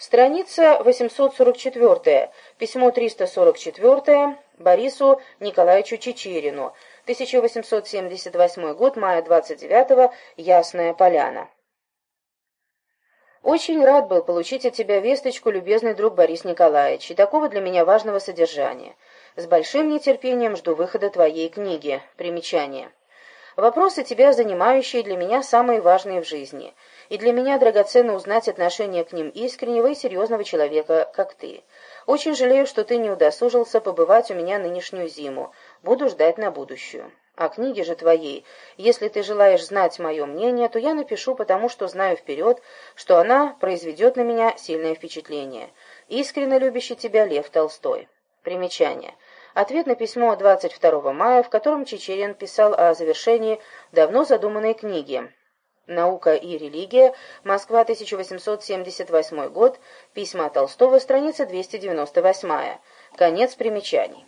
Страница 844. Письмо 344 Борису Николаевичу Чечерину. 1878 год, мая 29 Ясная Поляна. Очень рад был получить от тебя весточку, любезный друг Борис Николаевич, и такого для меня важного содержания. С большим нетерпением жду выхода твоей книги. Примечание. Вопросы тебя, занимающие для меня самые важные в жизни, и для меня драгоценно узнать отношение к ним искреннего и серьезного человека, как ты. Очень жалею, что ты не удосужился побывать у меня нынешнюю зиму. Буду ждать на будущую. О книге же твоей, если ты желаешь знать мое мнение, то я напишу, потому что знаю вперед, что она произведет на меня сильное впечатление. Искренне любящий тебя Лев Толстой. Примечание. Ответ на письмо 22 мая, в котором Чечерин писал о завершении давно задуманной книги «Наука и религия. Москва, 1878 год. Письма Толстого. Страница 298. Конец примечаний.